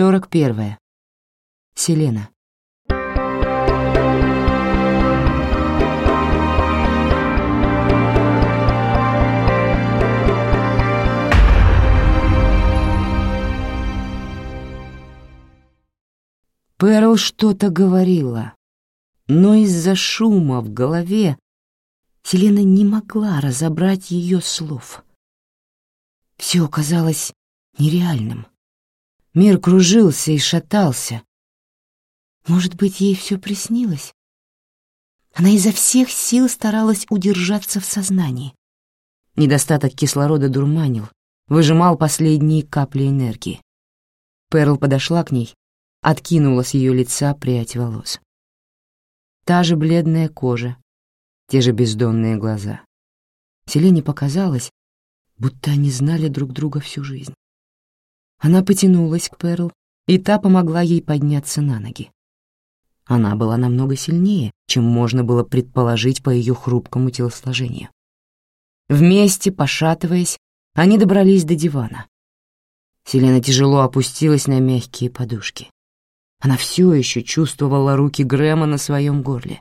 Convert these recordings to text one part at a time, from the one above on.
Сорок первое. Селена. Перл что-то говорила, но из-за шума в голове Селена не могла разобрать ее слов. Все казалось нереальным. Мир кружился и шатался. Может быть, ей все приснилось? Она изо всех сил старалась удержаться в сознании. Недостаток кислорода дурманил, выжимал последние капли энергии. Перл подошла к ней, откинула с ее лица прядь волос. Та же бледная кожа, те же бездонные глаза. Селене показалось, будто они знали друг друга всю жизнь. Она потянулась к Перл, и та помогла ей подняться на ноги. Она была намного сильнее, чем можно было предположить по ее хрупкому телосложению. Вместе, пошатываясь, они добрались до дивана. Селена тяжело опустилась на мягкие подушки. Она все еще чувствовала руки Грэма на своем горле,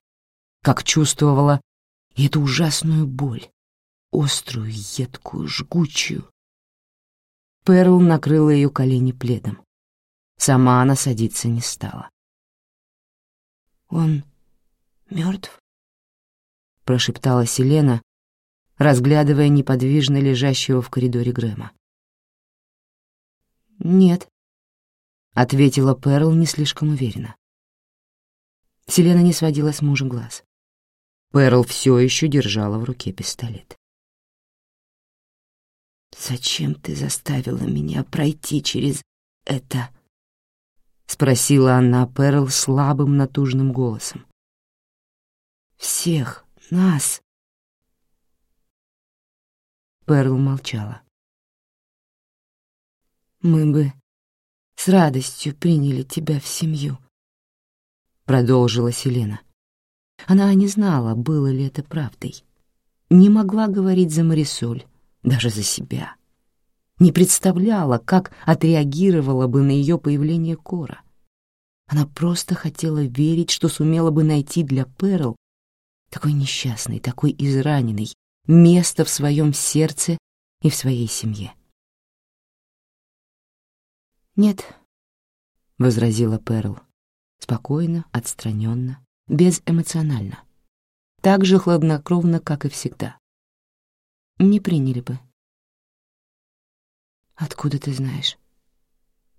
как чувствовала эту ужасную боль, острую, едкую, жгучую, Перл накрыла ее колени пледом. Сама она садиться не стала. «Он мертв?» — прошептала Селена, разглядывая неподвижно лежащего в коридоре Грэма. «Нет», — ответила Перл не слишком уверенно. Селена не сводила с мужа глаз. Перл все еще держала в руке пистолет. «Зачем ты заставила меня пройти через это?» — спросила она Перл слабым натужным голосом. «Всех нас!» Перл молчала. «Мы бы с радостью приняли тебя в семью», — продолжила Селена. Она не знала, было ли это правдой. Не могла говорить за Марисоль, даже за себя. Не представляла, как отреагировала бы на ее появление Кора. Она просто хотела верить, что сумела бы найти для Перл такой несчастный, такой израненный, место в своем сердце и в своей семье. «Нет», — возразила Перл, спокойно, отстраненно, безэмоционально, так же хладнокровно, как и всегда не приняли бы. Откуда ты знаешь?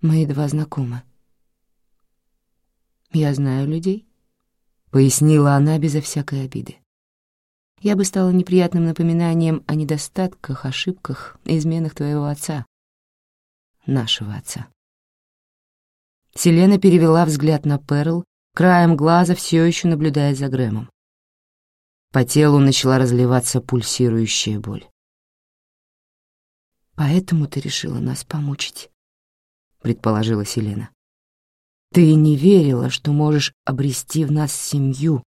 Мы едва знакомы. Я знаю людей, пояснила она безо всякой обиды. Я бы стала неприятным напоминанием о недостатках, ошибках изменах твоего отца, нашего отца. Селена перевела взгляд на Перл, краем глаза все еще наблюдая за Грэмом. По телу начала разливаться пульсирующая боль. «Поэтому ты решила нас помучить», — предположила Селена. «Ты не верила, что можешь обрести в нас семью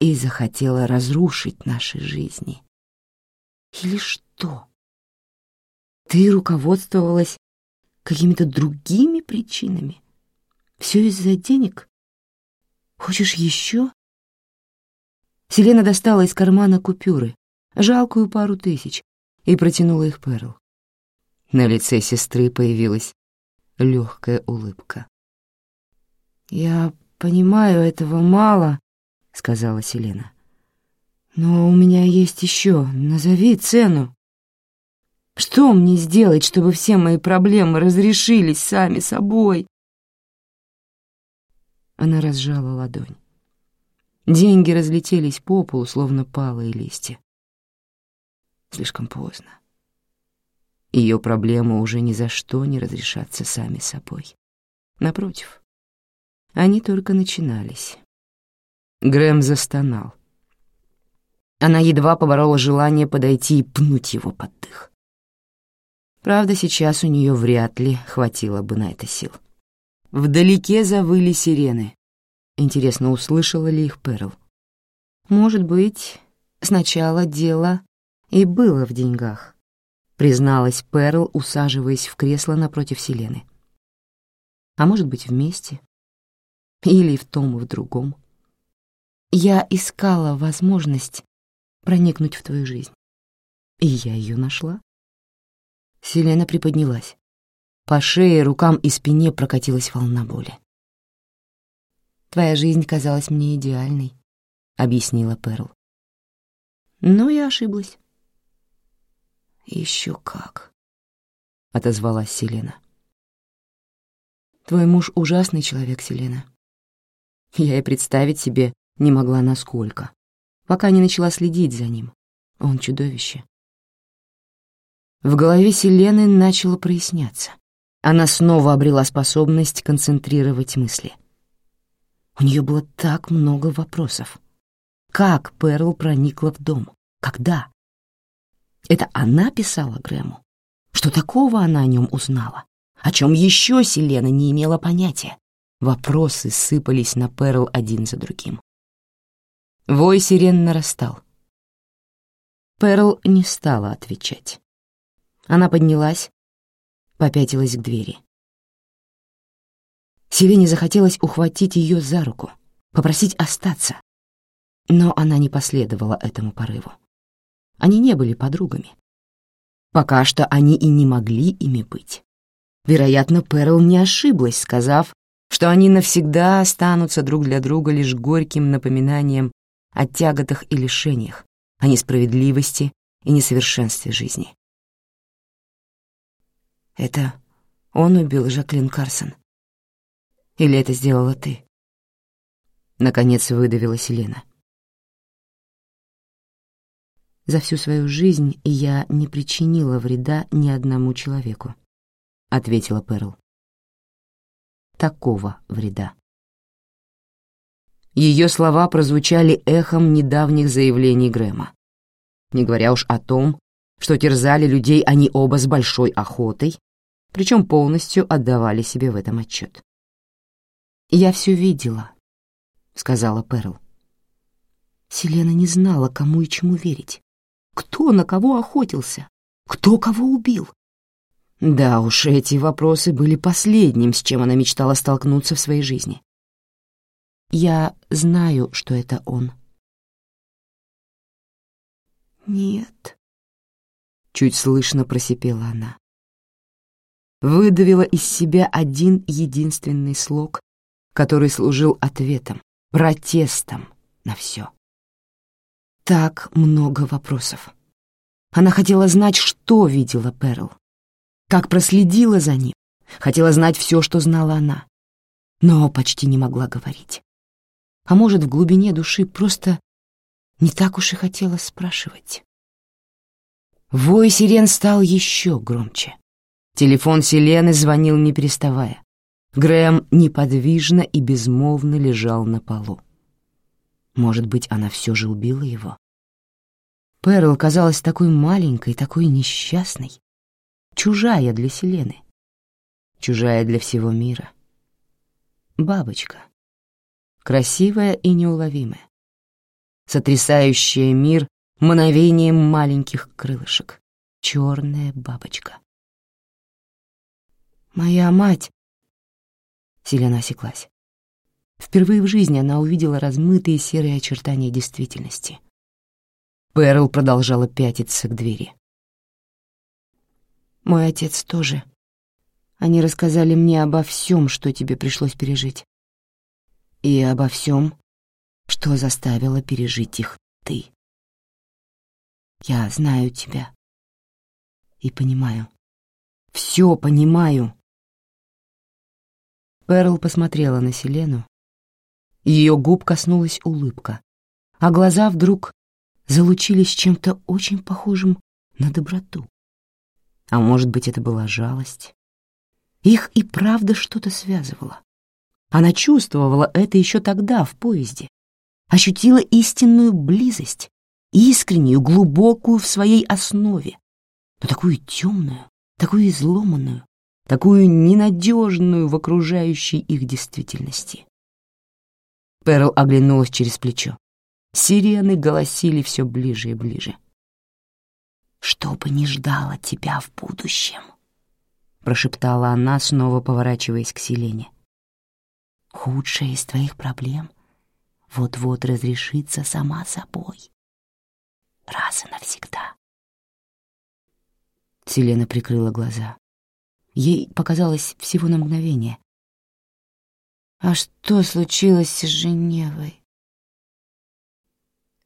и захотела разрушить наши жизни. Или что? Ты руководствовалась какими-то другими причинами? Все из-за денег? Хочешь еще?» Селена достала из кармана купюры, жалкую пару тысяч, и протянула их Перл. На лице сестры появилась легкая улыбка. «Я понимаю, этого мало», — сказала Селена. «Но у меня есть еще. Назови цену. Что мне сделать, чтобы все мои проблемы разрешились сами собой?» Она разжала ладонь. Деньги разлетелись по полу, словно палые листья. Слишком поздно. Ее проблемы уже ни за что не разрешатся сами собой. Напротив, они только начинались. Грэм застонал. Она едва поборола желание подойти и пнуть его под дых. Правда, сейчас у нее вряд ли хватило бы на это сил. Вдалеке завыли сирены. Интересно, услышала ли их Перл? Может быть, сначала дело и было в деньгах призналась Перл, усаживаясь в кресло напротив Селены. А может быть, вместе. Или в том, и в другом. Я искала возможность проникнуть в твою жизнь. И я ее нашла. Селена приподнялась. По шее, рукам и спине прокатилась волна боли. «Твоя жизнь казалась мне идеальной», — объяснила Перл. Но я ошиблась. «Еще как», — отозвалась Селена. «Твой муж ужасный человек, Селена. Я и представить себе не могла насколько, пока не начала следить за ним. Он чудовище. В голове Селены начало проясняться. Она снова обрела способность концентрировать мысли. У нее было так много вопросов. Как Перл проникла в дом? Когда? Это она писала Грэму? Что такого она о нем узнала? О чем еще Селена не имела понятия? Вопросы сыпались на Перл один за другим. Вой сирен нарастал. Перл не стала отвечать. Она поднялась, попятилась к двери. Селене захотелось ухватить ее за руку, попросить остаться, но она не последовала этому порыву. Они не были подругами. Пока что они и не могли ими быть. Вероятно, Перл не ошиблась, сказав, что они навсегда останутся друг для друга лишь горьким напоминанием о тяготах и лишениях, о несправедливости и несовершенстве жизни. Это он убил Жаклин Карсон? Или это сделала ты? Наконец выдавила Селена. За всю свою жизнь я не причинила вреда ни одному человеку, ответила Перл. Такого вреда. Ее слова прозвучали эхом недавних заявлений Грэма. Не говоря уж о том, что терзали людей они оба с большой охотой причем полностью отдавали себе в этом отчет. «Я все видела», — сказала Перл. Селена не знала, кому и чему верить. Кто на кого охотился? Кто кого убил? Да уж, эти вопросы были последним, с чем она мечтала столкнуться в своей жизни. «Я знаю, что это он». «Нет», — чуть слышно просипела она выдавила из себя один единственный слог, который служил ответом, протестом на все. Так много вопросов. Она хотела знать, что видела Перл, как проследила за ним, хотела знать все, что знала она, но почти не могла говорить. А может, в глубине души просто не так уж и хотела спрашивать. Вой сирен стал еще громче. Телефон Селены звонил не переставая. Грэм неподвижно и безмолвно лежал на полу. Может быть, она все же убила его? Перл казалась такой маленькой, такой несчастной, чужая для Селены, чужая для всего мира. Бабочка, красивая и неуловимая, сотрясающая мир мгновением маленьких крылышек, черная бабочка. «Моя мать...» Селена осеклась. Впервые в жизни она увидела размытые серые очертания действительности. Перл продолжала пятиться к двери. «Мой отец тоже. Они рассказали мне обо всем, что тебе пришлось пережить. И обо всем, что заставило пережить их ты. Я знаю тебя и понимаю. Все понимаю. Перл посмотрела на Селену. Ее губ коснулась улыбка, а глаза вдруг залучились чем-то очень похожим на доброту. А может быть, это была жалость? Их и правда что-то связывало. Она чувствовала это еще тогда, в поезде. Ощутила истинную близость, искреннюю, глубокую в своей основе, но такую темную, такую изломанную, такую ненадежную в окружающей их действительности. Перл оглянулась через плечо. Сирены голосили все ближе и ближе. «Что бы ни ждало тебя в будущем, — прошептала она, снова поворачиваясь к Селене. «Худшая из твоих проблем вот-вот разрешится сама собой. Раз и навсегда». Селена прикрыла глаза. Ей показалось всего на мгновение. «А что случилось с Женевой?»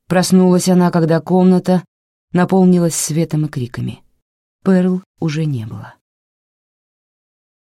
Проснулась она, когда комната наполнилась светом и криками. Перл уже не было.